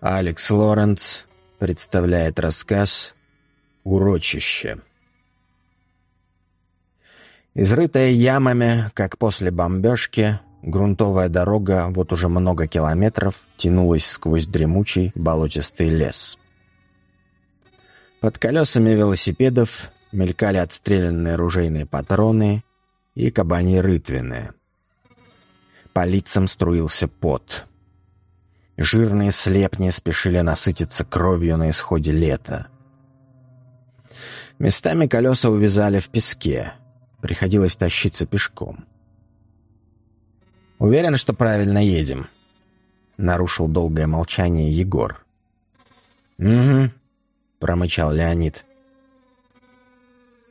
Алекс Лоренц представляет рассказ «Урочище». Изрытая ямами, как после бомбежки, грунтовая дорога вот уже много километров тянулась сквозь дремучий болотистый лес. Под колесами велосипедов мелькали отстрелянные ружейные патроны и кабани рытвины. По лицам струился пот — Жирные слепни спешили насытиться кровью на исходе лета. Местами колеса увязали в песке. Приходилось тащиться пешком. «Уверен, что правильно едем», — нарушил долгое молчание Егор. «Угу», — промычал Леонид.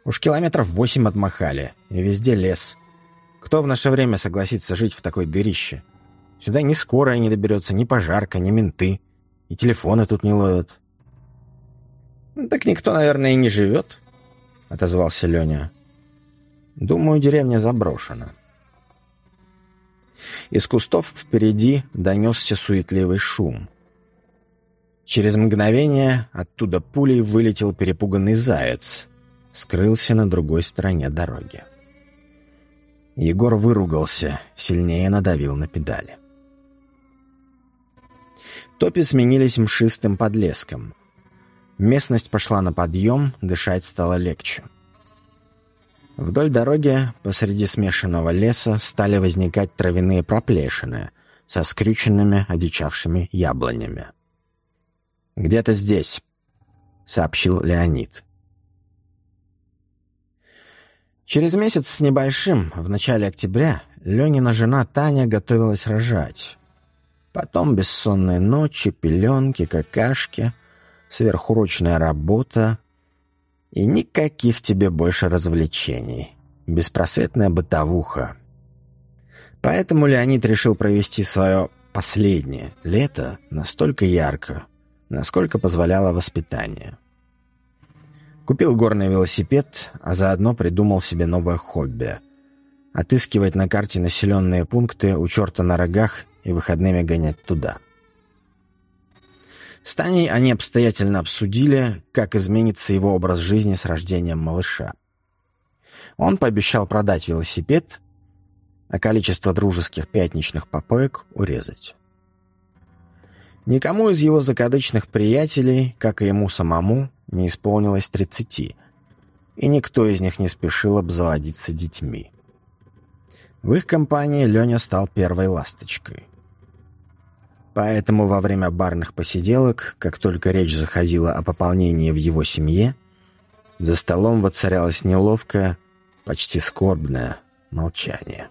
«Уж километров восемь отмахали, и везде лес. Кто в наше время согласится жить в такой дырище?» Сюда ни скорая не доберется, ни пожарка, ни менты. И телефоны тут не ловят. «Так никто, наверное, и не живет», — отозвался Леня. «Думаю, деревня заброшена». Из кустов впереди донесся суетливый шум. Через мгновение оттуда пулей вылетел перепуганный заяц, скрылся на другой стороне дороги. Егор выругался, сильнее надавил на педали. Топи сменились мшистым подлеском. Местность пошла на подъем, дышать стало легче. Вдоль дороги, посреди смешанного леса, стали возникать травяные проплешины со скрюченными, одичавшими яблонями. «Где-то здесь», — сообщил Леонид. Через месяц с небольшим, в начале октября, Ленина жена Таня готовилась рожать. Потом бессонные ночи, пеленки, какашки, сверхурочная работа и никаких тебе больше развлечений. Беспросветная бытовуха. Поэтому Леонид решил провести свое последнее лето настолько ярко, насколько позволяло воспитание. Купил горный велосипед, а заодно придумал себе новое хобби — отыскивать на карте населенные пункты у черта на рогах и выходными гонять туда. С Таней они обстоятельно обсудили, как изменится его образ жизни с рождением малыша. Он пообещал продать велосипед, а количество дружеских пятничных попоек урезать. Никому из его закадычных приятелей, как и ему самому, не исполнилось тридцати, и никто из них не спешил обзаводиться детьми. В их компании Леня стал первой ласточкой. Поэтому во время барных посиделок, как только речь заходила о пополнении в его семье, за столом воцарялось неловкое, почти скорбное молчание.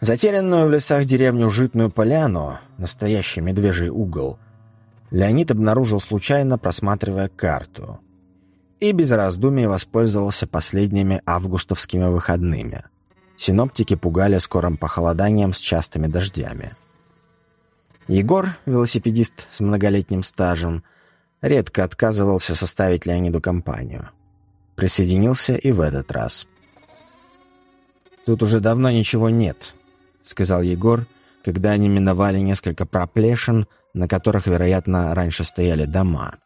Затерянную в лесах деревню Житную Поляну, настоящий медвежий угол, Леонид обнаружил случайно, просматривая карту, и без раздумий воспользовался последними августовскими выходными – Синоптики пугали скорым похолоданием с частыми дождями. Егор, велосипедист с многолетним стажем, редко отказывался составить Леониду компанию. Присоединился и в этот раз. «Тут уже давно ничего нет», — сказал Егор, когда они миновали несколько проплешин, на которых, вероятно, раньше стояли дома.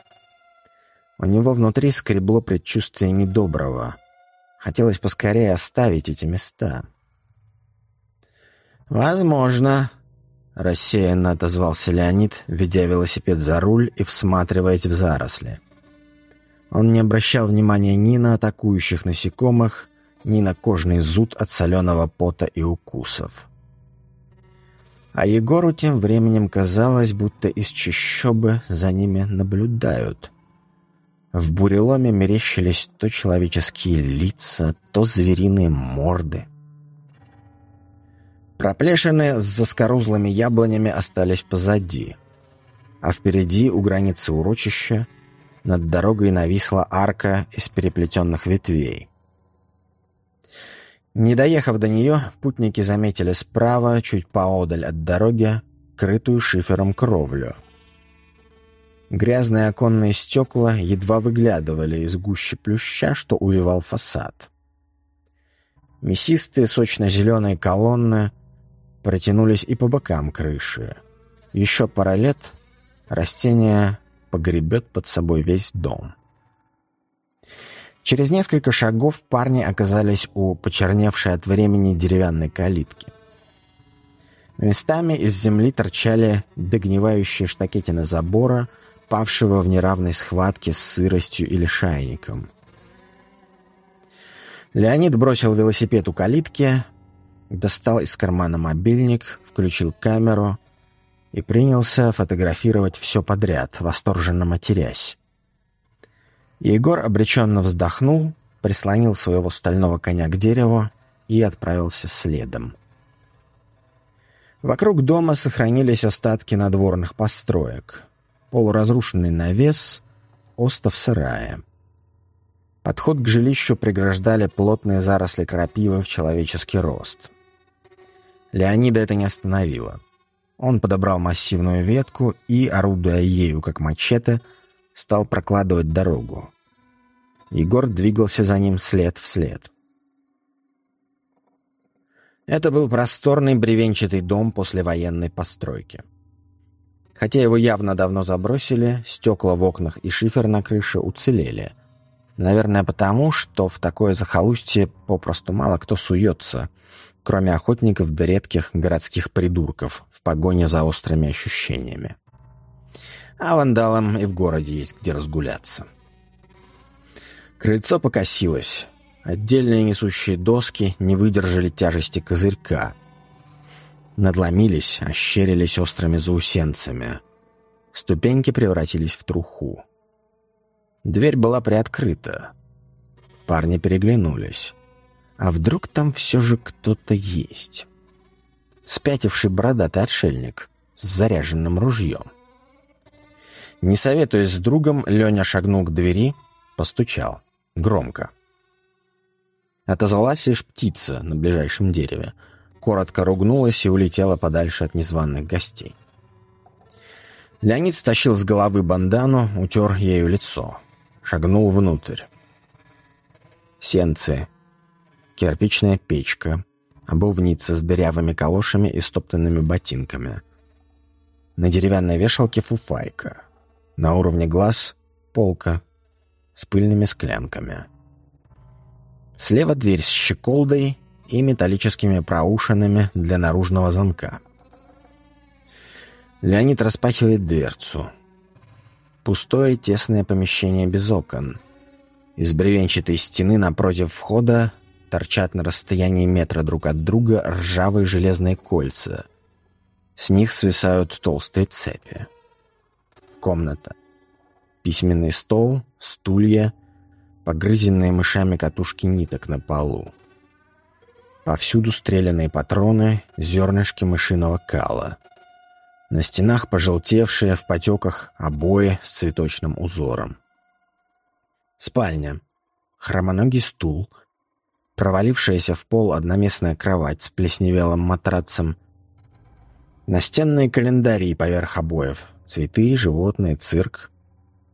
У него внутри скребло предчувствие недоброго — Хотелось поскорее оставить эти места. «Возможно», — рассеянно отозвался Леонид, ведя велосипед за руль и всматриваясь в заросли. Он не обращал внимания ни на атакующих насекомых, ни на кожный зуд от соленого пота и укусов. А Егору тем временем казалось, будто из чащобы за ними наблюдают — в буреломе мерещились то человеческие лица, то звериные морды. Проплешины с заскорузлыми яблонями остались позади, а впереди, у границы урочища, над дорогой нависла арка из переплетенных ветвей. Не доехав до нее, путники заметили справа, чуть поодаль от дороги, крытую шифером кровлю — Грязные оконные стекла едва выглядывали из гущи плюща, что увивал фасад. Мясистые сочно-зеленые колонны протянулись и по бокам крыши. Еще пара лет растение погребет под собой весь дом. Через несколько шагов парни оказались у почерневшей от времени деревянной калитки. Местами из земли торчали догнивающие штакетины забора, павшего в неравной схватке с сыростью или шайником. Леонид бросил велосипед у калитки, достал из кармана мобильник, включил камеру и принялся фотографировать все подряд, восторженно матерясь. Егор обреченно вздохнул, прислонил своего стального коня к дереву и отправился следом. Вокруг дома сохранились остатки надворных построек. Полуразрушенный навес, остов сарая. Подход к жилищу преграждали плотные заросли крапивы в человеческий рост. Леонида это не остановило. Он подобрал массивную ветку и, орудуя ею как мачете, стал прокладывать дорогу. Егор двигался за ним след в след. Это был просторный бревенчатый дом после военной постройки. Хотя его явно давно забросили, стекла в окнах и шифер на крыше уцелели. Наверное, потому, что в такое захолустье попросту мало кто суется, кроме охотников да редких городских придурков в погоне за острыми ощущениями. А вандалам и в городе есть где разгуляться. Крыльцо покосилось. Отдельные несущие доски не выдержали тяжести козырька. Надломились, ощерились острыми заусенцами. Ступеньки превратились в труху. Дверь была приоткрыта. Парни переглянулись. А вдруг там все же кто-то есть? Спятивший бородатый отшельник с заряженным ружьем. Не советуясь с другом, Леня шагнул к двери, постучал. Громко. Отозвалась лишь птица на ближайшем дереве. Коротко ругнулась и улетела подальше от незваных гостей. Леонид стащил с головы бандану, утер ею лицо. Шагнул внутрь. Сенцы. Кирпичная печка. Обувница с дырявыми калошами и стоптанными ботинками. На деревянной вешалке фуфайка. На уровне глаз — полка с пыльными склянками. Слева дверь с щеколдой и металлическими проушинами для наружного замка. Леонид распахивает дверцу. Пустое тесное помещение без окон. Из бревенчатой стены напротив входа торчат на расстоянии метра друг от друга ржавые железные кольца. С них свисают толстые цепи. Комната. Письменный стол, стулья, погрызенные мышами катушки ниток на полу. Повсюду стреляные патроны, зернышки мышиного кала. На стенах пожелтевшие в потеках обои с цветочным узором. Спальня. Хромоногий стул. Провалившаяся в пол одноместная кровать с плесневелым матрацем. Настенные календари поверх обоев. Цветы, животные, цирк.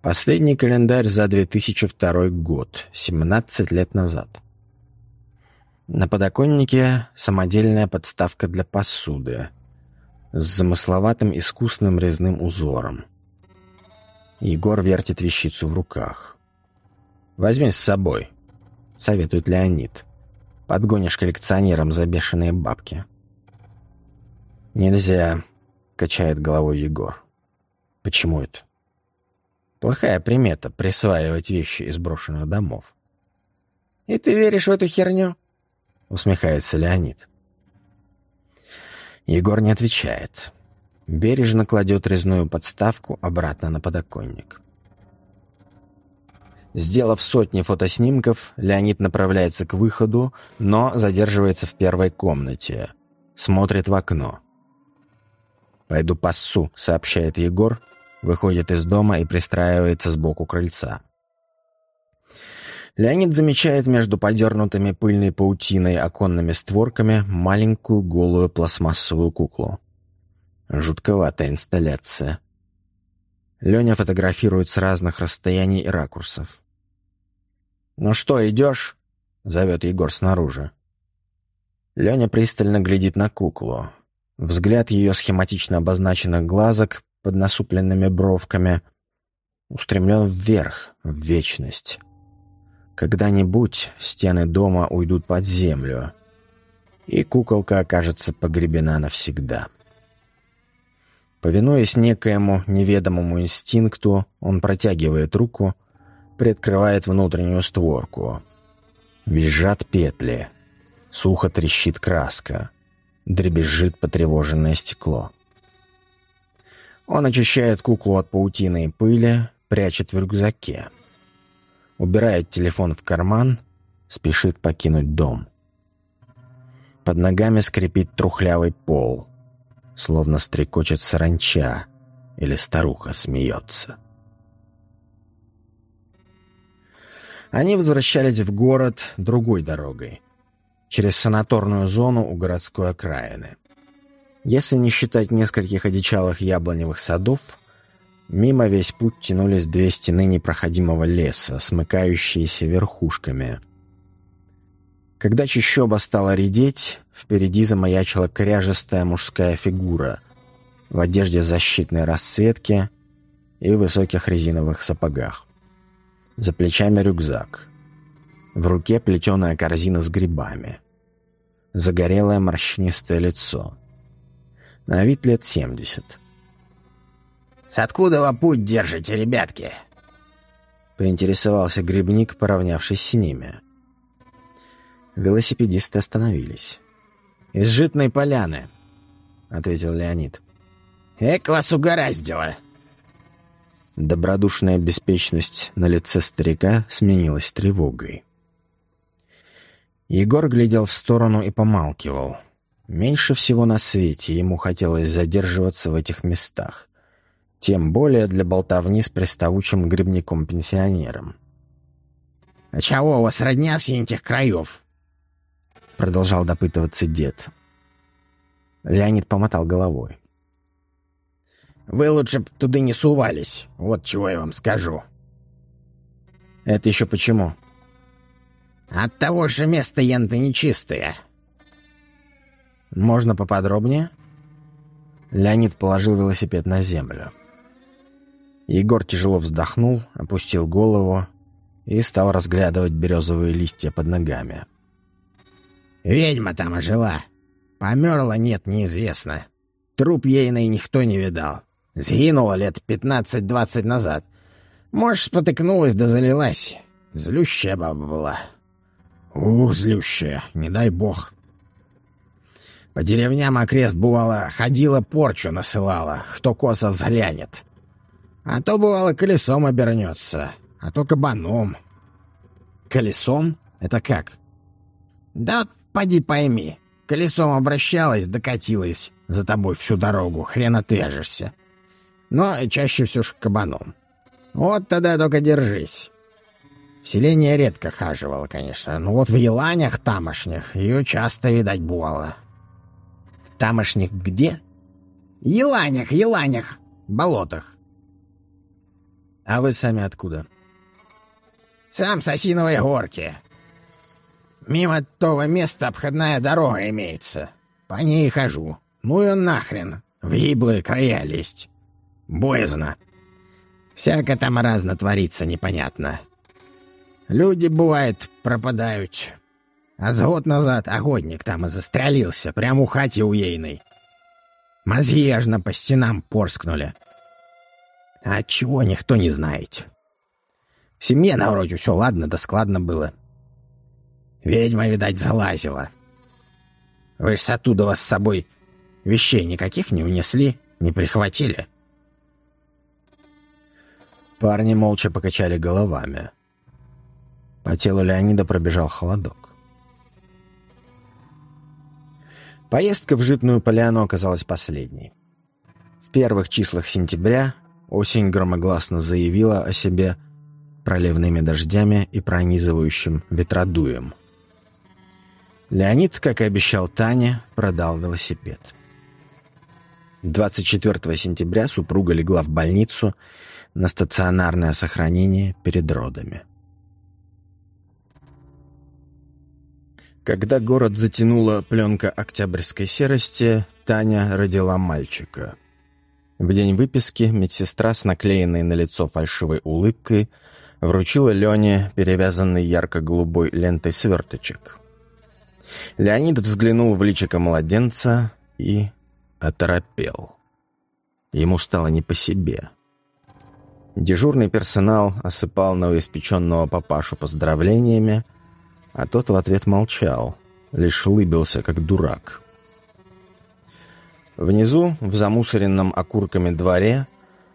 Последний календарь за 2002 год, 17 лет назад. На подоконнике самодельная подставка для посуды с замысловатым искусным резным узором. Егор вертит вещицу в руках. «Возьми с собой», — советует Леонид. «Подгонишь коллекционерам за бешеные бабки». «Нельзя», — качает головой Егор. «Почему это?» Плохая примета — присваивать вещи из брошенных домов. «И ты веришь в эту херню?» — усмехается Леонид. Егор не отвечает. Бережно кладет резную подставку обратно на подоконник. Сделав сотни фотоснимков, Леонид направляется к выходу, но задерживается в первой комнате. Смотрит в окно. «Пойду пассу», — сообщает Егор, выходит из дома и пристраивается сбоку крыльца. Леонид замечает между подернутыми пыльной паутиной оконными створками маленькую голую пластмассовую куклу. Жутковатая инсталляция. Леня фотографирует с разных расстояний и ракурсов. «Ну что, идешь?» — зовет Егор снаружи. Леня пристально глядит на куклу. Взгляд ее схематично обозначенных глазок под насупленными бровками устремлен вверх, в вечность. Когда-нибудь стены дома уйдут под землю, и куколка окажется погребена навсегда. Повинуясь некоему неведомому инстинкту, он протягивает руку, приоткрывает внутреннюю створку. Визжат петли. Сухо трещит краска. Дребезжит потревоженное стекло. Он очищает куклу от паутины и пыли, прячет в рюкзаке. Убирает телефон в карман, спешит покинуть дом. Под ногами скрипит трухлявый пол, словно стрекочет саранча или старуха смеется. Они возвращались в город другой дорогой, через санаторную зону у городской окраины. Если не считать нескольких одичалых яблоневых садов, мимо весь путь тянулись две стены непроходимого леса, смыкающиеся верхушками. Когда чащоба стала редеть, впереди замаячила кряжестая мужская фигура в одежде защитной расцветки и высоких резиновых сапогах. За плечами рюкзак. В руке плетеная корзина с грибами. Загорелое морщинистое лицо. На вид лет семьдесят. «С откуда вы путь держите, ребятки?» Поинтересовался грибник, поравнявшись с ними. Велосипедисты остановились. «Из житной поляны», — ответил Леонид. «Эк вас угораздило!» Добродушная беспечность на лице старика сменилась тревогой. Егор глядел в сторону и помалкивал. Меньше всего на свете ему хотелось задерживаться в этих местах. Тем более для болтовни с приставучим грибником-пенсионером. «А чего у вас родня с этих краев?» Продолжал допытываться дед. Леонид помотал головой. Вы лучше б туда не сувались, вот чего я вам скажу. Это еще почему? От того же места янты нечистые. Можно поподробнее? Леонид положил велосипед на землю. Егор тяжело вздохнул, опустил голову и стал разглядывать березовые листья под ногами. «Ведьма там ожила. Померла, нет, неизвестно. Труп ейный никто не видал. Сгинула лет пятнадцать-двадцать назад. Может, спотыкнулась да залилась. Злющая баба была. Ух, злющая, не дай бог. По деревням окрест, бывало, ходила порчу насылала, кто косо взглянет. А то, бывало, колесом обернется, а то кабаном. Колесом? Это как? Да поди пойми. Колесом обращалась, докатилась за тобой всю дорогу, хрен отвяжешься но чаще все ж кабаном. Вот тогда только держись. В селение редко хаживала, конечно, но вот в еланях тамошних ее часто видать бывало. Тамошних где? Еланях, еланях, болотах. А вы сами откуда? Сам с Осиновой горки. Мимо того места обходная дорога имеется. По ней хожу. Ну и нахрен, в гиблые края лезть. Боязно. Всяко там разно творится непонятно. Люди, бывает, пропадают. А с год назад охотник там и застрелился, прямо у хати у ейной. Мозги по стенам порскнули. А чего никто не знает. В семье на вроде все ладно да складно было. Ведьма, видать, залазила. Вы ж с оттуда с собой вещей никаких не унесли, не прихватили?» Парни молча покачали головами. По телу Леонида пробежал холодок. Поездка в Житную Поляну оказалась последней. В первых числах сентября осень громогласно заявила о себе проливными дождями и пронизывающим ветродуем. Леонид, как и обещал Тане, продал велосипед. 24 сентября супруга легла в больницу на стационарное сохранение перед родами. Когда город затянула пленка октябрьской серости, Таня родила мальчика. В день выписки медсестра с наклеенной на лицо фальшивой улыбкой вручила Лене перевязанный ярко-голубой лентой сверточек. Леонид взглянул в личико младенца и оторопел. Ему стало не по себе. Дежурный персонал осыпал новоиспеченного папашу поздравлениями, а тот в ответ молчал, лишь улыбился, как дурак. Внизу, в замусоренном окурками дворе,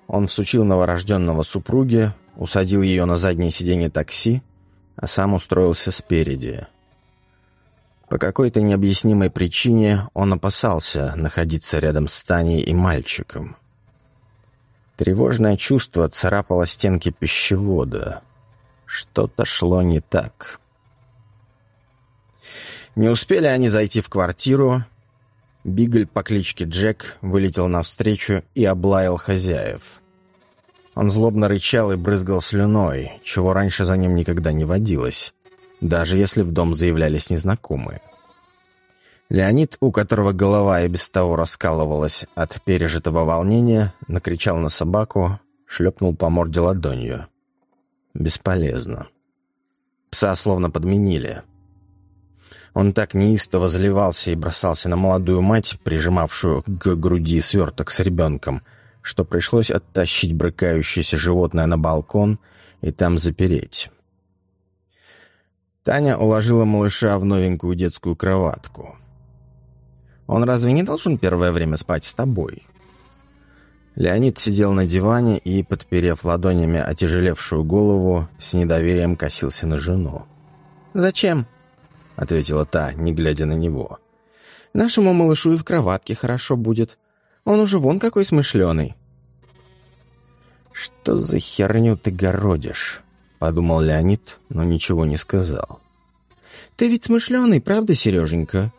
он всучил новорожденного супруге, усадил ее на заднее сиденье такси, а сам устроился спереди. По какой-то необъяснимой причине он опасался находиться рядом с Таней и мальчиком. Тревожное чувство царапало стенки пищевода. Что-то шло не так. Не успели они зайти в квартиру. Бигль по кличке Джек вылетел навстречу и облаял хозяев. Он злобно рычал и брызгал слюной, чего раньше за ним никогда не водилось, даже если в дом заявлялись незнакомые. Леонид, у которого голова и без того раскалывалась от пережитого волнения, накричал на собаку, шлепнул по морде ладонью. Бесполезно. Пса словно подменили. Он так неистово заливался и бросался на молодую мать, прижимавшую к груди сверток с ребенком, что пришлось оттащить брыкающееся животное на балкон и там запереть. Таня уложила малыша в новенькую детскую кроватку. «Он разве не должен первое время спать с тобой?» Леонид сидел на диване и, подперев ладонями отяжелевшую голову, с недоверием косился на жену. «Зачем?» Ответила та, не глядя на него. «Нашему малышу и в кроватке хорошо будет. Он уже вон какой смышленый». «Что за херню ты городишь?» — подумал Леонид, но ничего не сказал. «Ты ведь смышленый, правда, Сереженька?»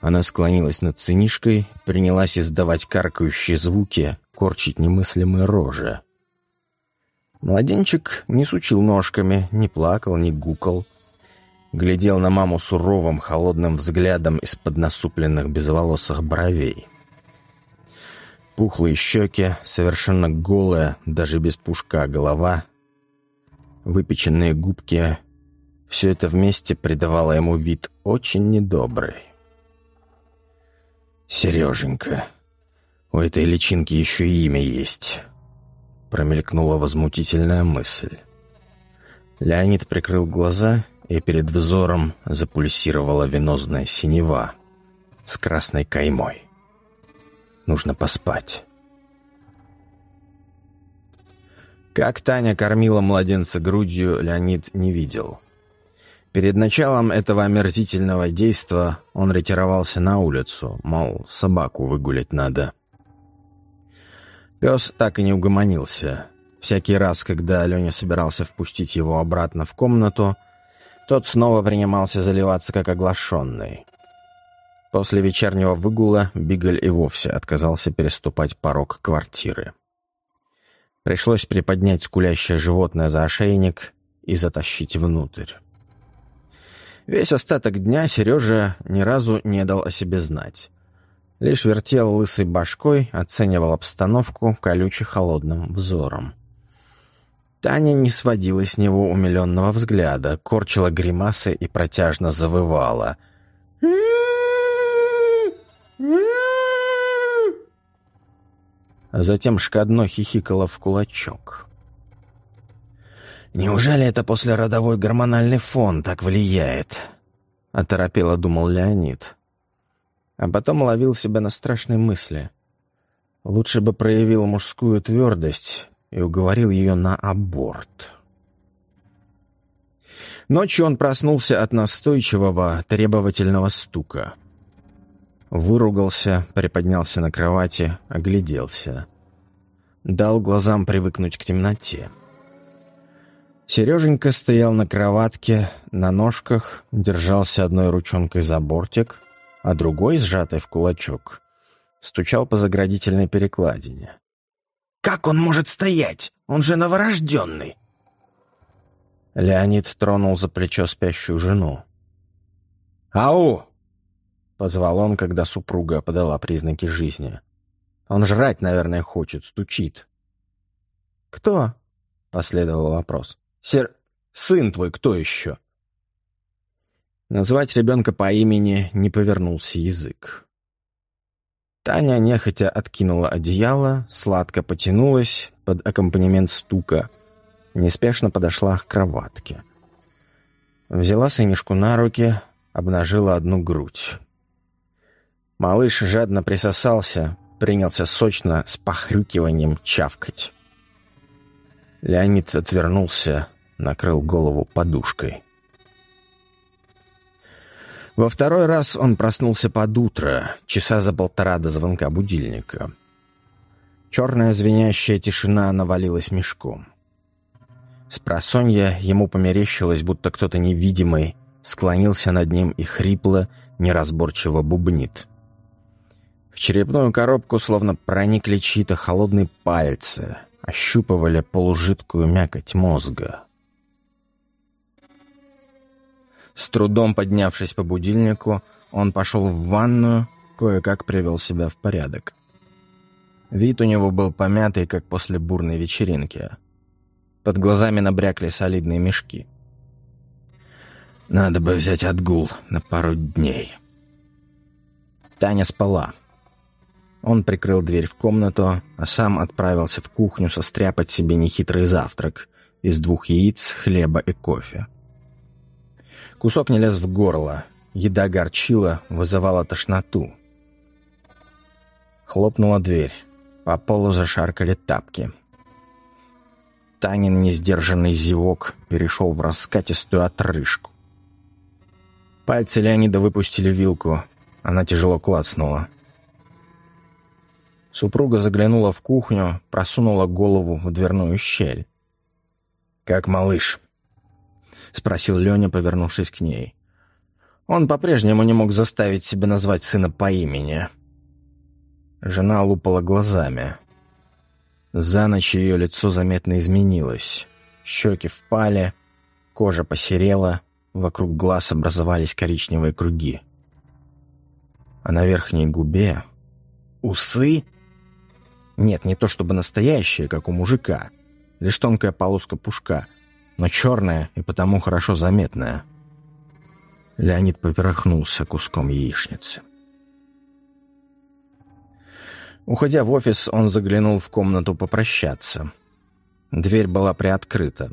Она склонилась над сынишкой, принялась издавать каркающие звуки, корчить немыслимые рожи. Младенчик не сучил ножками, не плакал, не гукал — глядел на маму суровым, холодным взглядом из-под насупленных безволосых бровей. Пухлые щеки, совершенно голая, даже без пушка голова, выпеченные губки — все это вместе придавало ему вид очень недобрый. «Сереженька, у этой личинки еще и имя есть», — промелькнула возмутительная мысль. Леонид прикрыл глаза и перед взором запульсировала венозная синева с красной каймой. Нужно поспать. Как Таня кормила младенца грудью, Леонид не видел. Перед началом этого омерзительного действа он ретировался на улицу, мол, собаку выгулять надо. Пес так и не угомонился. Всякий раз, когда Леня собирался впустить его обратно в комнату, тот снова принимался заливаться как оглашенный. После вечернего выгула Бигль и вовсе отказался переступать порог квартиры. Пришлось приподнять скулящее животное за ошейник и затащить внутрь. Весь остаток дня Сережа ни разу не дал о себе знать. Лишь вертел лысой башкой, оценивал обстановку колюче-холодным взором. Таня не сводила с него умиленного взгляда, корчила гримасы и протяжно завывала. А затем шкодно хихикала в кулачок. «Неужели это послеродовой гормональный фон так влияет?» — оторопело думал Леонид. А потом ловил себя на страшной мысли. Лучше бы проявил мужскую твердость и уговорил ее на аборт. Ночью он проснулся от настойчивого, требовательного стука. Выругался, приподнялся на кровати, огляделся. Дал глазам привыкнуть к темноте. Сереженька стоял на кроватке, на ножках, держался одной ручонкой за бортик, а другой, сжатой в кулачок, стучал по заградительной перекладине. Как он может стоять? Он же новорожденный!» Леонид тронул за плечо спящую жену. «Ау!» — позвал он, когда супруга подала признаки жизни. «Он жрать, наверное, хочет, стучит». «Кто?» — последовал вопрос. «Сер... Сын твой кто еще?» Назвать ребенка по имени не повернулся язык. Таня нехотя откинула одеяло, сладко потянулась под аккомпанемент стука, неспешно подошла к кроватке. Взяла сынишку на руки, обнажила одну грудь. Малыш жадно присосался, принялся сочно с похрюкиванием чавкать. Леонид отвернулся, накрыл голову подушкой. Во второй раз он проснулся под утро, часа за полтора до звонка будильника. Черная звенящая тишина навалилась мешком. С просонья ему померещилось, будто кто-то невидимый склонился над ним и хрипло, неразборчиво бубнит. В черепную коробку словно проникли чьи-то холодные пальцы, ощупывали полужидкую мякоть мозга. С трудом поднявшись по будильнику, он пошел в ванную, кое-как привел себя в порядок. Вид у него был помятый, как после бурной вечеринки. Под глазами набрякли солидные мешки. «Надо бы взять отгул на пару дней». Таня спала. Он прикрыл дверь в комнату, а сам отправился в кухню состряпать себе нехитрый завтрак из двух яиц, хлеба и кофе. Кусок не лез в горло. Еда горчила, вызывала тошноту. Хлопнула дверь. По полу зашаркали тапки. Танин несдержанный зевок перешел в раскатистую отрыжку. Пальцы Леонида выпустили вилку. Она тяжело клацнула. Супруга заглянула в кухню, просунула голову в дверную щель. «Как малыш?» — спросил Леня, повернувшись к ней. Он по-прежнему не мог заставить себя назвать сына по имени. Жена лупала глазами. За ночь ее лицо заметно изменилось. Щеки впали, кожа посерела, вокруг глаз образовались коричневые круги. А на верхней губе усы? Нет, не то чтобы настоящие, как у мужика, лишь тонкая полоска пушка — но черная и потому хорошо заметная. Леонид поперхнулся куском яичницы. Уходя в офис, он заглянул в комнату попрощаться. Дверь была приоткрыта.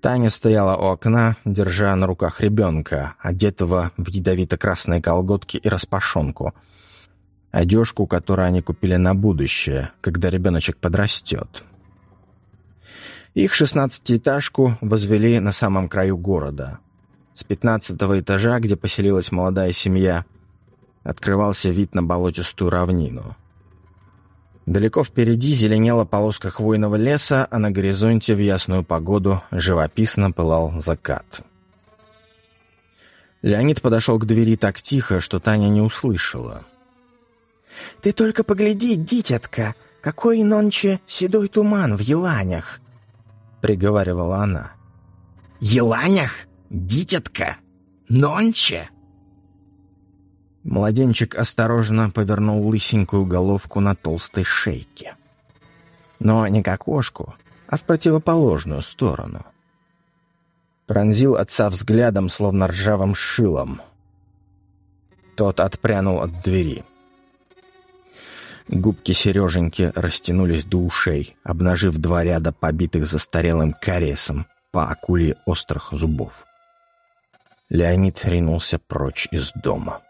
Таня стояла у окна, держа на руках ребенка, одетого в ядовито-красные колготки и распашонку. Одежку, которую они купили на будущее, когда ребеночек подрастет. Их шестнадцатиэтажку возвели на самом краю города. С пятнадцатого этажа, где поселилась молодая семья, открывался вид на болотистую равнину. Далеко впереди зеленела полоска хвойного леса, а на горизонте в ясную погоду живописно пылал закат. Леонид подошел к двери так тихо, что Таня не услышала. «Ты только погляди, дитятка, какой нонче седой туман в еланях!» — приговаривала она. «Еланях? Дитятка? Нонче?» Младенчик осторожно повернул лысенькую головку на толстой шейке. Но не к окошку, а в противоположную сторону. Пронзил отца взглядом, словно ржавым шилом. Тот отпрянул от двери. Губки Сереженьки растянулись до ушей, обнажив два ряда побитых застарелым кариесом по акуле острых зубов. Леонид ринулся прочь из дома.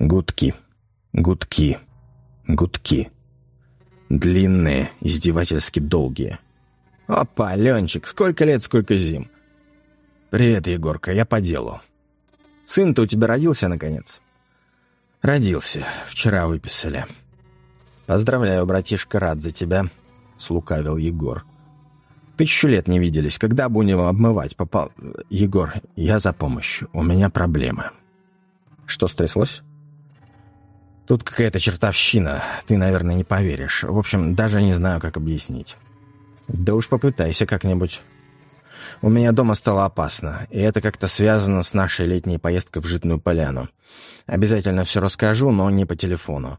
Гудки, гудки, гудки. Длинные, издевательски долгие. «Опа, Ленчик, сколько лет, сколько зим!» «Привет, Егорка, я по делу. Сын-то у тебя родился, наконец?» «Родился. Вчера выписали». «Поздравляю, братишка, рад за тебя», — слукавил Егор. «Тысячу лет не виделись. Когда будем обмывать, попал...» «Егор, я за помощью. У меня проблемы». «Что стряслось?» «Тут какая-то чертовщина. Ты, наверное, не поверишь. В общем, даже не знаю, как объяснить». «Да уж попытайся как-нибудь». У меня дома стало опасно, и это как-то связано с нашей летней поездкой в Житную Поляну. Обязательно все расскажу, но не по телефону.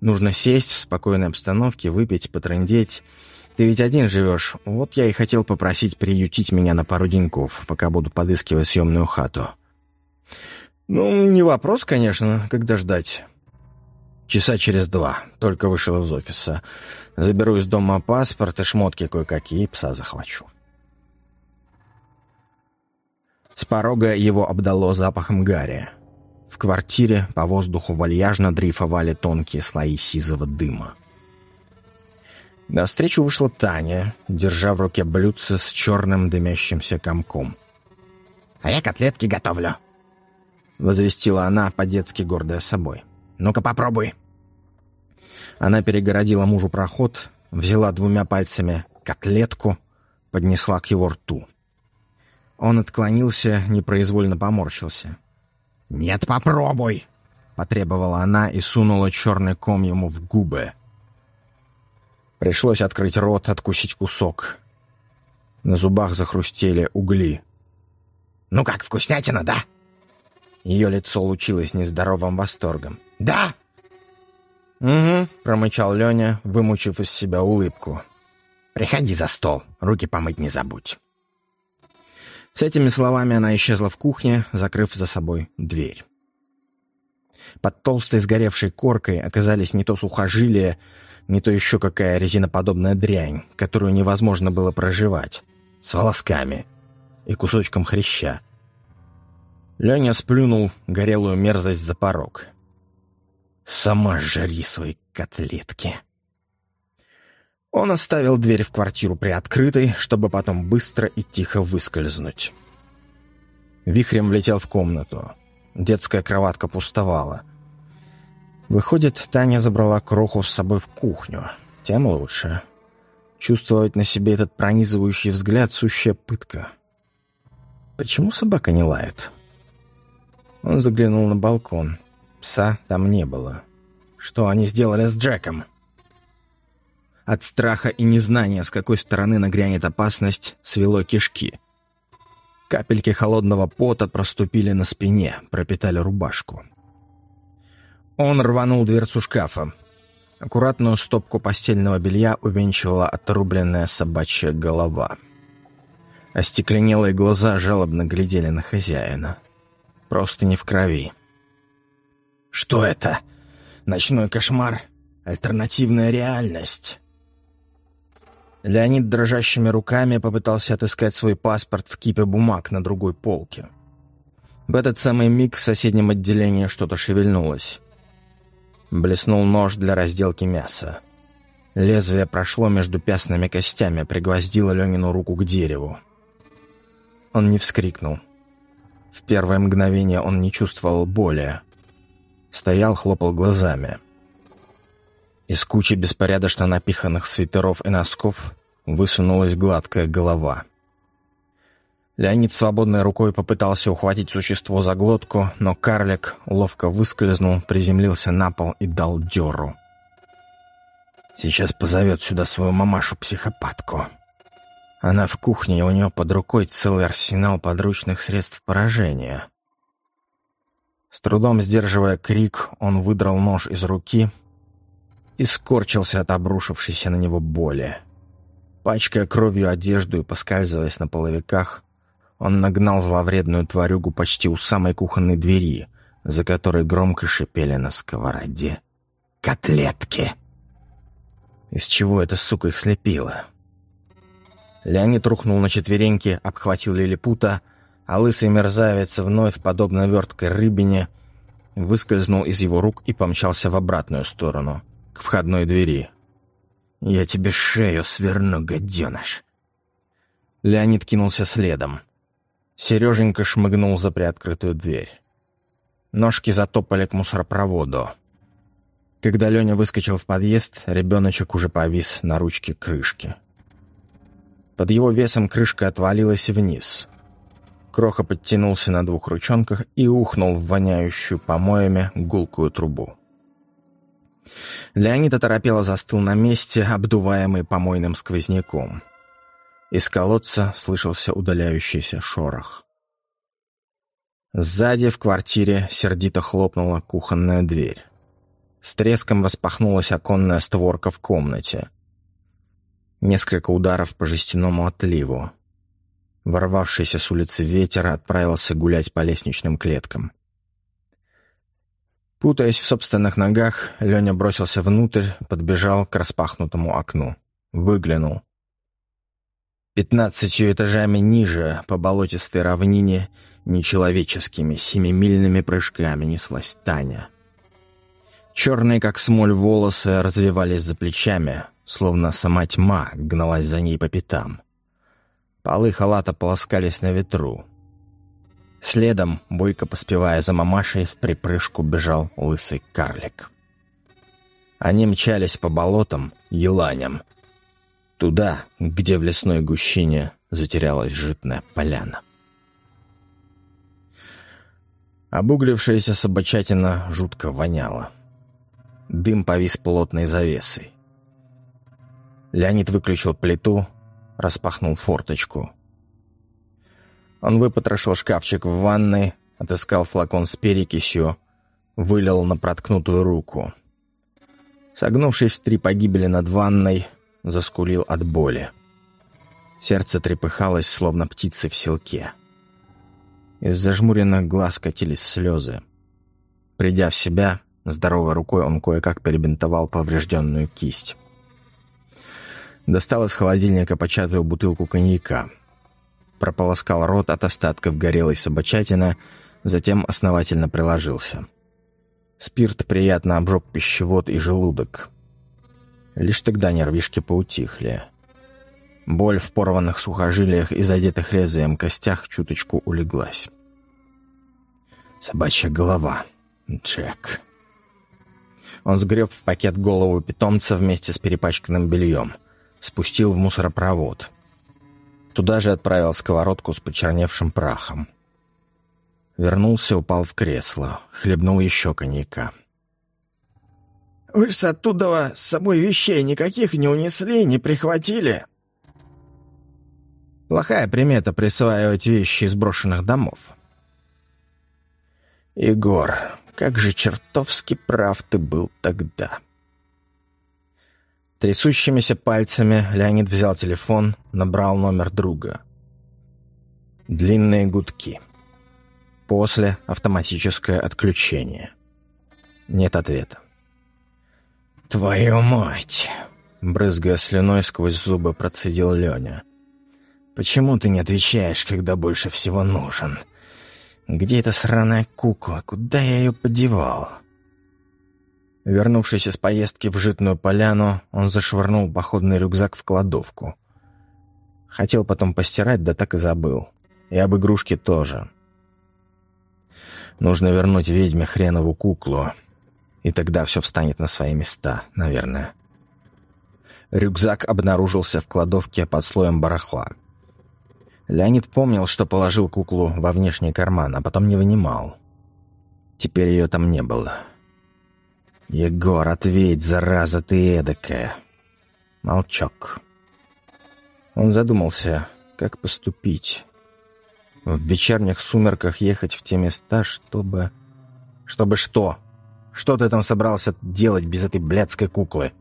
Нужно сесть в спокойной обстановке, выпить, потрындеть. Ты ведь один живешь. Вот я и хотел попросить приютить меня на пару деньков, пока буду подыскивать съемную хату. Ну, не вопрос, конечно, когда ждать. Часа через два. Только вышел из офиса. Заберу из дома паспорт и шмотки кое-какие, пса захвачу. С порога его обдало запахом гари. В квартире по воздуху вальяжно дрейфовали тонкие слои сизого дыма. На встречу вышла Таня, держа в руке блюдце с черным дымящимся комком. «А я котлетки готовлю», — возвестила она, по-детски гордая собой. «Ну-ка попробуй». Она перегородила мужу проход, взяла двумя пальцами котлетку, поднесла к его рту. Он отклонился, непроизвольно поморщился. «Нет, попробуй!» — потребовала она и сунула черный ком ему в губы. Пришлось открыть рот, откусить кусок. На зубах захрустели угли. «Ну как, вкуснятина, да?» Ее лицо лучилось нездоровым восторгом. «Да!» «Угу», — промычал Леня, вымучив из себя улыбку. «Приходи за стол, руки помыть не забудь». С этими словами она исчезла в кухне, закрыв за собой дверь. Под толстой сгоревшей коркой оказались не то сухожилия, не то еще какая резиноподобная дрянь, которую невозможно было проживать, с волосками и кусочком хряща. Леня сплюнул горелую мерзость за порог. «Сама жари свои котлетки!» Он оставил дверь в квартиру приоткрытой, чтобы потом быстро и тихо выскользнуть. Вихрем влетел в комнату. Детская кроватка пустовала. Выходит, Таня забрала кроху с собой в кухню. Тем лучше. Чувствовать на себе этот пронизывающий взгляд — сущая пытка. Почему собака не лает? Он заглянул на балкон. Пса там не было. Что они сделали с Джеком? От страха и незнания, с какой стороны нагрянет опасность, свело кишки. Капельки холодного пота проступили на спине, пропитали рубашку. Он рванул дверцу шкафа. Аккуратную стопку постельного белья увенчивала отрубленная собачья голова. Остекленелые глаза жалобно глядели на хозяина. Просто не в крови. «Что это? Ночной кошмар? Альтернативная реальность?» Леонид дрожащими руками попытался отыскать свой паспорт в кипе бумаг на другой полке. В этот самый миг в соседнем отделении что-то шевельнулось. Блеснул нож для разделки мяса. Лезвие прошло между пястными костями, пригвоздило Ленину руку к дереву. Он не вскрикнул. В первое мгновение он не чувствовал боли. Стоял, хлопал глазами. Из кучи беспорядочно напиханных свитеров и носков высунулась гладкая голова. Леонид свободной рукой попытался ухватить существо за глотку, но карлик ловко выскользнул, приземлился на пол и дал дёру. «Сейчас позовет сюда свою мамашу-психопатку. Она в кухне, у нее под рукой целый арсенал подручных средств поражения». С трудом сдерживая крик, он выдрал нож из руки и скорчился от обрушившейся на него боли. Пачкая кровью одежду и поскальзываясь на половиках, он нагнал зловредную тварюгу почти у самой кухонной двери, за которой громко шипели на сковороде. «Котлетки!» Из чего эта сука их слепила? Леонид рухнул на четвереньки, обхватил лилипута, а лысый мерзавец, вновь, подобно верткой рыбине, выскользнул из его рук и помчался в обратную сторону к входной двери. «Я тебе шею сверну, гаденыш!» Леонид кинулся следом. Сереженька шмыгнул за приоткрытую дверь. Ножки затопали к мусоропроводу. Когда Леня выскочил в подъезд, ребеночек уже повис на ручке крышки. Под его весом крышка отвалилась вниз. Кроха подтянулся на двух ручонках и ухнул в воняющую помоями гулкую трубу. Леонид оторопело застыл на месте, обдуваемый помойным сквозняком. Из колодца слышался удаляющийся шорох. Сзади в квартире сердито хлопнула кухонная дверь. С треском распахнулась оконная створка в комнате. Несколько ударов по жестяному отливу. Ворвавшийся с улицы ветер отправился гулять по лестничным клеткам. Путаясь в собственных ногах, Леня бросился внутрь, подбежал к распахнутому окну. Выглянул. Пятнадцатью этажами ниже, по болотистой равнине, нечеловеческими семимильными прыжками неслась Таня. Черные, как смоль, волосы развивались за плечами, словно сама тьма гналась за ней по пятам. Полы халата полоскались на ветру. Следом, бойко поспевая за мамашей, в припрыжку бежал лысый карлик. Они мчались по болотам, еланям. Туда, где в лесной гущине затерялась житная поляна. Обуглившаяся собачатина жутко воняла. Дым повис плотной завесой. Леонид выключил плиту, распахнул форточку. Он выпотрошил шкафчик в ванной, отыскал флакон с перекисью, вылил на проткнутую руку. Согнувшись в три погибели над ванной, заскулил от боли. Сердце трепыхалось, словно птицы в селке. Из зажмуренных глаз катились слезы. Придя в себя, здоровой рукой он кое-как перебинтовал поврежденную кисть. Достал из холодильника початую бутылку коньяка. Прополоскал рот от остатков горелой собачатины, затем основательно приложился. Спирт приятно обжег пищевод и желудок. Лишь тогда нервишки поутихли. Боль в порванных сухожилиях и задетых лезвием костях чуточку улеглась. Собачья голова. Джек. Он сгреб в пакет голову питомца вместе с перепачканным бельем — спустил в мусоропровод. Туда же отправил сковородку с почерневшим прахом. Вернулся, упал в кресло, хлебнул еще коньяка. «Вы ж оттуда с собой вещей никаких не унесли, не прихватили?» Плохая примета присваивать вещи из брошенных домов. «Егор, как же чертовски прав ты был тогда!» Трясущимися пальцами Леонид взял телефон, набрал номер друга. Длинные гудки. После автоматическое отключение. Нет ответа. «Твою мать!» Брызгая слюной сквозь зубы, процедил Леня. «Почему ты не отвечаешь, когда больше всего нужен? Где эта сраная кукла? Куда я ее подевал?» Вернувшись из поездки в Житную Поляну, он зашвырнул походный рюкзак в кладовку. Хотел потом постирать, да так и забыл. И об игрушке тоже. Нужно вернуть ведьме хренову куклу, и тогда все встанет на свои места, наверное. Рюкзак обнаружился в кладовке под слоем барахла. Леонид помнил, что положил куклу во внешний карман, а потом не вынимал. Теперь ее там не было. «Егор, ответь, зараза ты эдакая!» Молчок. Он задумался, как поступить. В вечерних сумерках ехать в те места, чтобы... Чтобы что? Что ты там собрался делать без этой блядской куклы?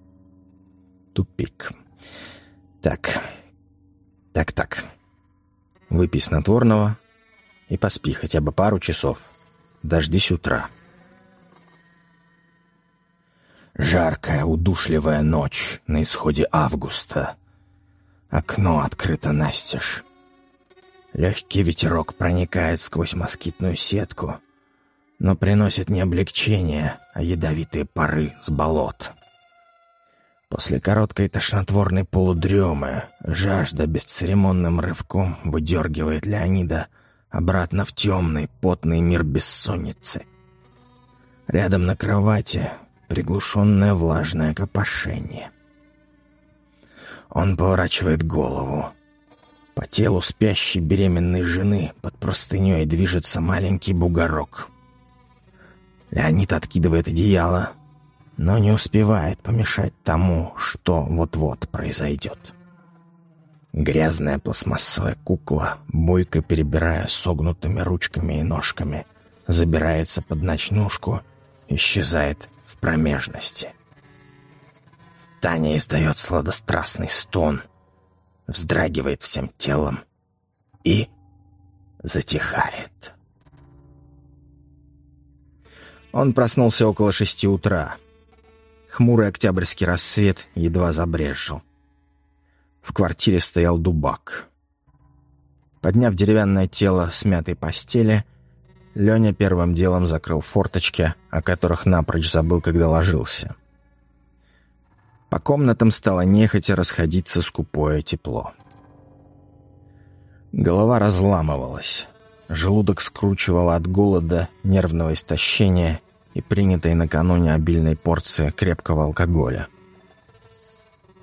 Тупик. Так. Так-так. Выпей снотворного и поспи хотя бы пару часов. Дождись утра. Жаркая, удушливая ночь на исходе августа. Окно открыто настежь. Легкий ветерок проникает сквозь москитную сетку, но приносит не облегчение, а ядовитые пары с болот. После короткой тошнотворной полудремы жажда бесцеремонным рывком выдергивает Леонида обратно в темный, потный мир бессонницы. Рядом на кровати приглушенное влажное копошение. Он поворачивает голову. По телу спящей беременной жены под простыней движется маленький бугорок. Леонид откидывает одеяло, но не успевает помешать тому, что вот-вот произойдет. Грязная пластмассовая кукла, бойко перебирая согнутыми ручками и ножками, забирается под ночнушку, исчезает в промежности. Таня издает сладострастный стон, вздрагивает всем телом и затихает. Он проснулся около шести утра. Хмурый октябрьский рассвет едва забрежил. В квартире стоял дубак. Подняв деревянное тело с мятой постели, Леня первым делом закрыл форточки, о которых напрочь забыл, когда ложился. По комнатам стало нехотя расходиться скупое тепло. Голова разламывалась. Желудок скручивало от голода, нервного истощения и принятой накануне обильной порции крепкого алкоголя.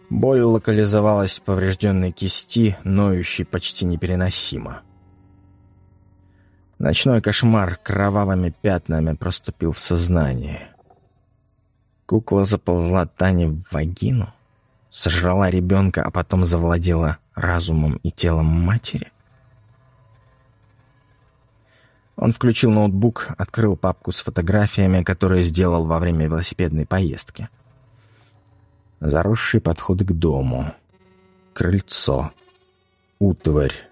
Боль локализовалась в поврежденной кисти, ноющей почти непереносимо. Ночной кошмар кровавыми пятнами проступил в сознание. Кукла заползла Тане в вагину, сожрала ребенка, а потом завладела разумом и телом матери. Он включил ноутбук, открыл папку с фотографиями, которые сделал во время велосипедной поездки. Заросший подход к дому. Крыльцо. Утварь.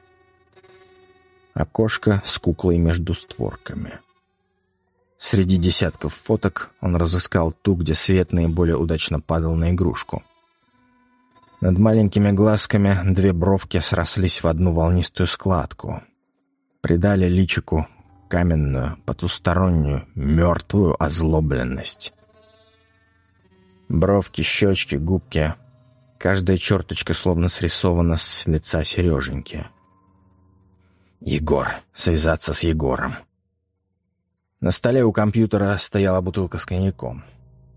Окошко с куклой между створками. Среди десятков фоток он разыскал ту, где свет наиболее удачно падал на игрушку. Над маленькими глазками две бровки срослись в одну волнистую складку. Придали личику каменную, потустороннюю, мертвую озлобленность. Бровки, щечки, губки. Каждая черточка словно срисована с лица Сереженьки. Егор. Связаться с Егором. На столе у компьютера стояла бутылка с коньяком.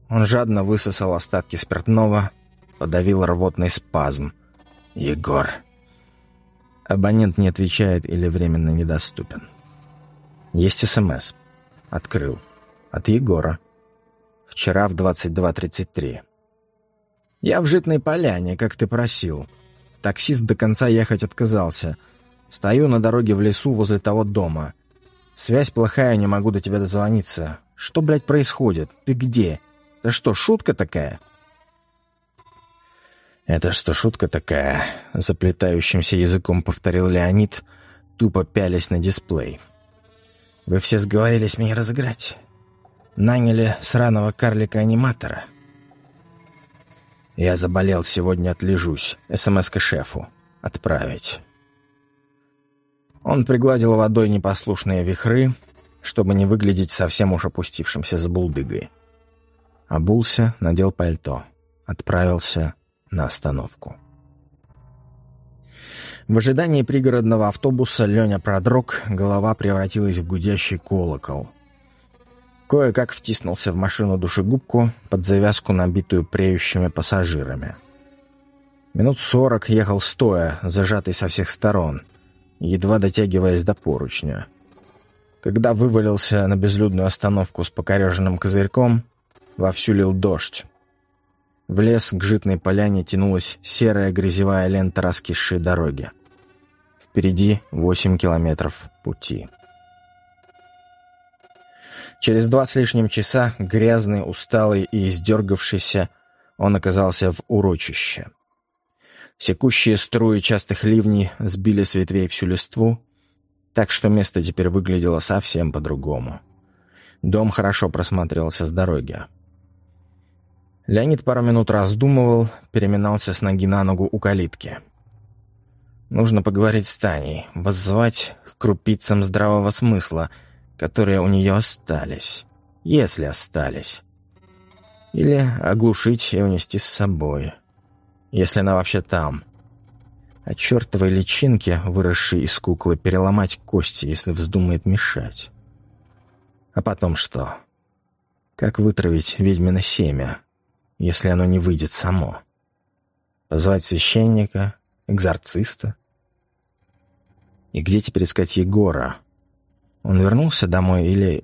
Он жадно высосал остатки спиртного, подавил рвотный спазм. «Егор». Абонент не отвечает или временно недоступен. Есть СМС. Открыл. От Егора. Вчера в 22.33. Я в Житной Поляне, как ты просил. Таксист до конца ехать отказался. Стою на дороге в лесу возле того дома. Связь плохая, не могу до тебя дозвониться. Что, блядь, происходит? Ты где? Да что, шутка такая?» «Это что, шутка такая?» — заплетающимся языком повторил Леонид, тупо пялясь на дисплей. Вы все сговорились меня разыграть. Наняли сраного карлика-аниматора. Я заболел, сегодня отлежусь. СМС-ка шефу. Отправить. Он пригладил водой непослушные вихры, чтобы не выглядеть совсем уж опустившимся с булдыгой. Обулся, надел пальто. Отправился на остановку. В ожидании пригородного автобуса Леня продрог, голова превратилась в гудящий колокол. Кое-как втиснулся в машину душегубку под завязку, набитую преющими пассажирами. Минут сорок ехал стоя, зажатый со всех сторон, едва дотягиваясь до поручня. Когда вывалился на безлюдную остановку с покореженным козырьком, вовсю лил дождь. В лес к житной поляне тянулась серая грязевая лента раскисшей дороги. Впереди 8 километров пути. Через два с лишним часа, грязный, усталый и издергавшийся, он оказался в урочище. Секущие струи частых ливней сбили с ветвей всю листву, так что место теперь выглядело совсем по-другому. Дом хорошо просматривался с дороги. Леонид пару минут раздумывал, переминался с ноги на ногу у калитки — Нужно поговорить с Таней, воззвать к крупицам здравого смысла, которые у нее остались, если остались. Или оглушить и унести с собой, если она вообще там. А чертовой личинке, выросшей из куклы, переломать кости, если вздумает мешать. А потом что? Как вытравить ведьмино семя, если оно не выйдет само? Позвать священника, экзорциста? И где теперь искать Егора? Он вернулся домой или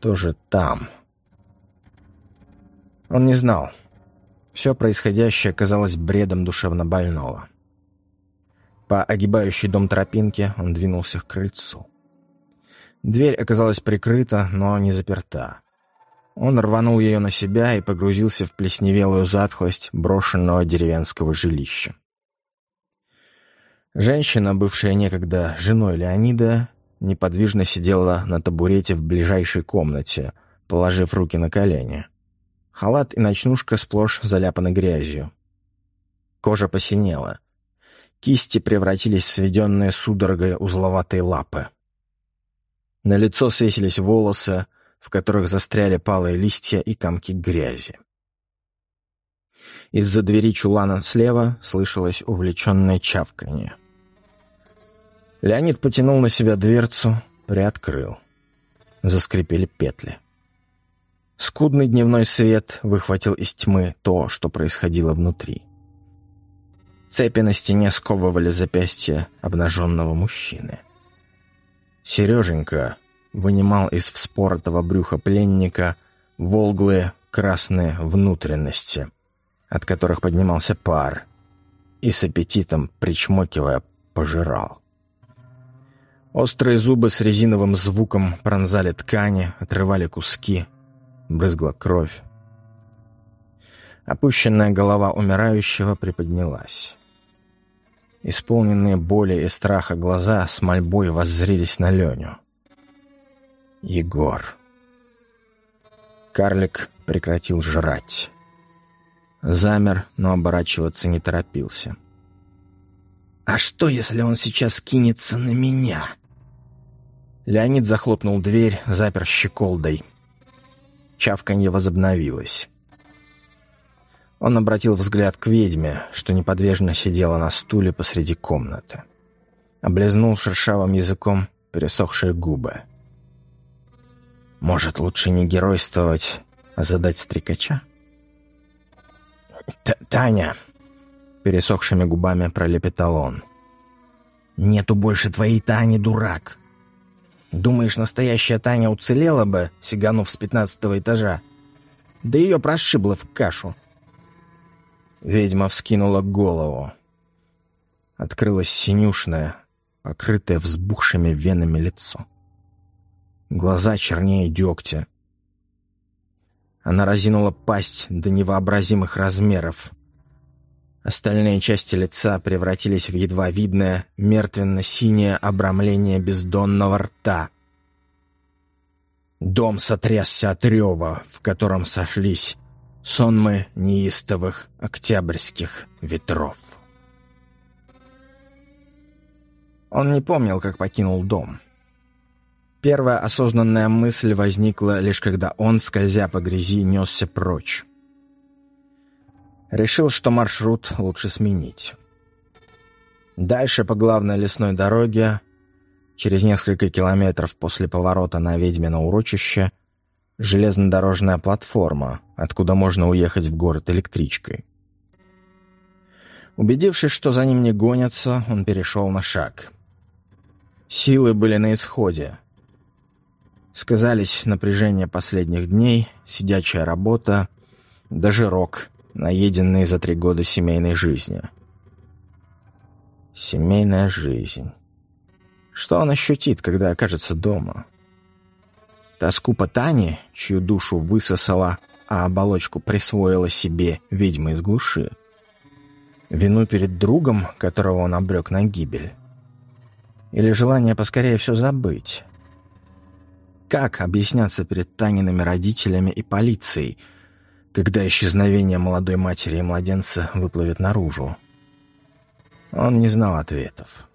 тоже там? Он не знал. Все происходящее казалось бредом душевно больного. По огибающей дом тропинке он двинулся к крыльцу. Дверь оказалась прикрыта, но не заперта. Он рванул ее на себя и погрузился в плесневелую затхлость брошенного деревенского жилища. Женщина, бывшая некогда женой Леонида, неподвижно сидела на табурете в ближайшей комнате, положив руки на колени. Халат и ночнушка сплошь заляпаны грязью. Кожа посинела. Кисти превратились в сведенные судорогой узловатые лапы. На лицо свесились волосы, в которых застряли палые листья и комки грязи. Из-за двери чулана слева слышалось увлеченное чавканье. Леонид потянул на себя дверцу, приоткрыл. Заскрипели петли. Скудный дневной свет выхватил из тьмы то, что происходило внутри. Цепи на стене сковывали запястья обнаженного мужчины. Сереженька вынимал из вспоротого брюха пленника волглые красные внутренности, от которых поднимался пар, и с аппетитом, причмокивая, пожирал. Острые зубы с резиновым звуком пронзали ткани, отрывали куски, брызгла кровь. Опущенная голова умирающего приподнялась. Исполненные боли и страха глаза с мольбой воззрились на Леню. Егор. Карлик прекратил жрать. Замер, но оборачиваться не торопился. «А что, если он сейчас кинется на меня?» Леонид захлопнул дверь, запер щеколдой. Чавканье возобновилось. Он обратил взгляд к ведьме, что неподвижно сидела на стуле посреди комнаты. Облизнул шершавым языком пересохшие губы. «Может, лучше не геройствовать, а задать стрекача?» «Таня!» — пересохшими губами пролепетал он. «Нету больше твоей Тани, дурак!» Думаешь, настоящая Таня уцелела бы, сиганув с пятнадцатого этажа? Да ее прошибло в кашу. Ведьма вскинула голову. Открылось синюшное, покрытое взбухшими венами лицо. Глаза чернее дегтя. Она разинула пасть до невообразимых размеров. Остальные части лица превратились в едва видное мертвенно-синее обрамление бездонного рта. Дом сотрясся от рева, в котором сошлись сонмы неистовых октябрьских ветров. Он не помнил, как покинул дом. Первая осознанная мысль возникла лишь когда он, скользя по грязи, несся прочь. Решил, что маршрут лучше сменить. Дальше по главной лесной дороге, через несколько километров после поворота на Ведьмино урочище, железнодорожная платформа, откуда можно уехать в город электричкой. Убедившись, что за ним не гонятся, он перешел на шаг. Силы были на исходе. Сказались напряжение последних дней, сидячая работа, даже рок, наеденные за три года семейной жизни. Семейная жизнь. Что он ощутит, когда окажется дома? Тоску по Тане, чью душу высосала, а оболочку присвоила себе ведьма из глуши? Вину перед другом, которого он обрек на гибель? Или желание поскорее все забыть? Как объясняться перед Таниными родителями и полицией – когда исчезновение молодой матери и младенца выплывет наружу? Он не знал ответов.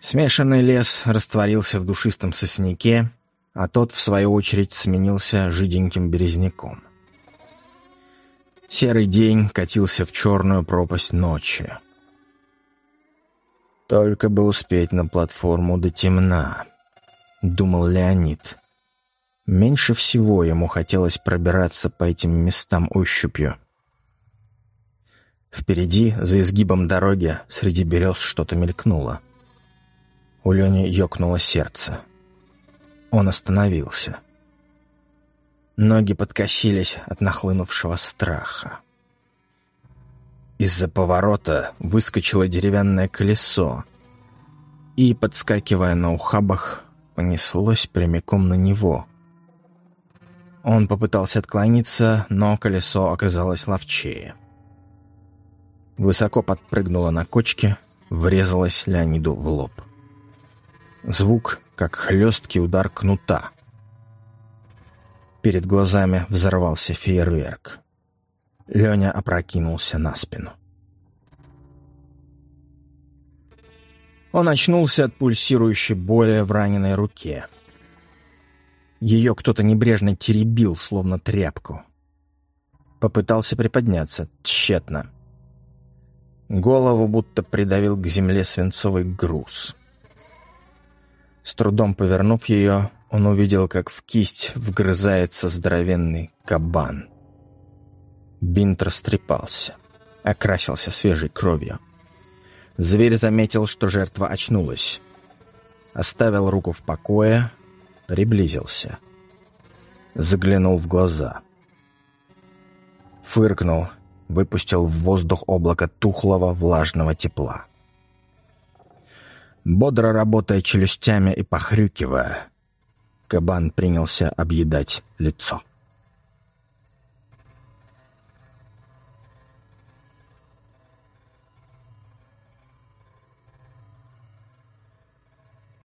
Смешанный лес растворился в душистом сосняке, а тот, в свою очередь, сменился жиденьким березняком. Серый день катился в черную пропасть ночи. «Только бы успеть на платформу до темна», — думал Леонид. Меньше всего ему хотелось пробираться по этим местам ощупью. Впереди, за изгибом дороги, среди берез что-то мелькнуло. У Лени ёкнуло сердце. Он остановился. Ноги подкосились от нахлынувшего страха. Из-за поворота выскочило деревянное колесо и, подскакивая на ухабах, понеслось прямиком на него. Он попытался отклониться, но колесо оказалось ловчее. Высоко подпрыгнуло на кочке, врезалось Леониду в лоб. Звук, как хлесткий удар кнута. Перед глазами взорвался фейерверк. Леня опрокинулся на спину. Он очнулся от пульсирующей боли в раненой руке. Ее кто-то небрежно теребил, словно тряпку. Попытался приподняться, тщетно. Голову будто придавил к земле свинцовый груз. С трудом повернув ее, он увидел, как в кисть вгрызается здоровенный кабан. Бинт растрепался, окрасился свежей кровью. Зверь заметил, что жертва очнулась. Оставил руку в покое, приблизился. Заглянул в глаза. Фыркнул, выпустил в воздух облако тухлого влажного тепла. Бодро работая челюстями и похрюкивая, кабан принялся объедать лицо.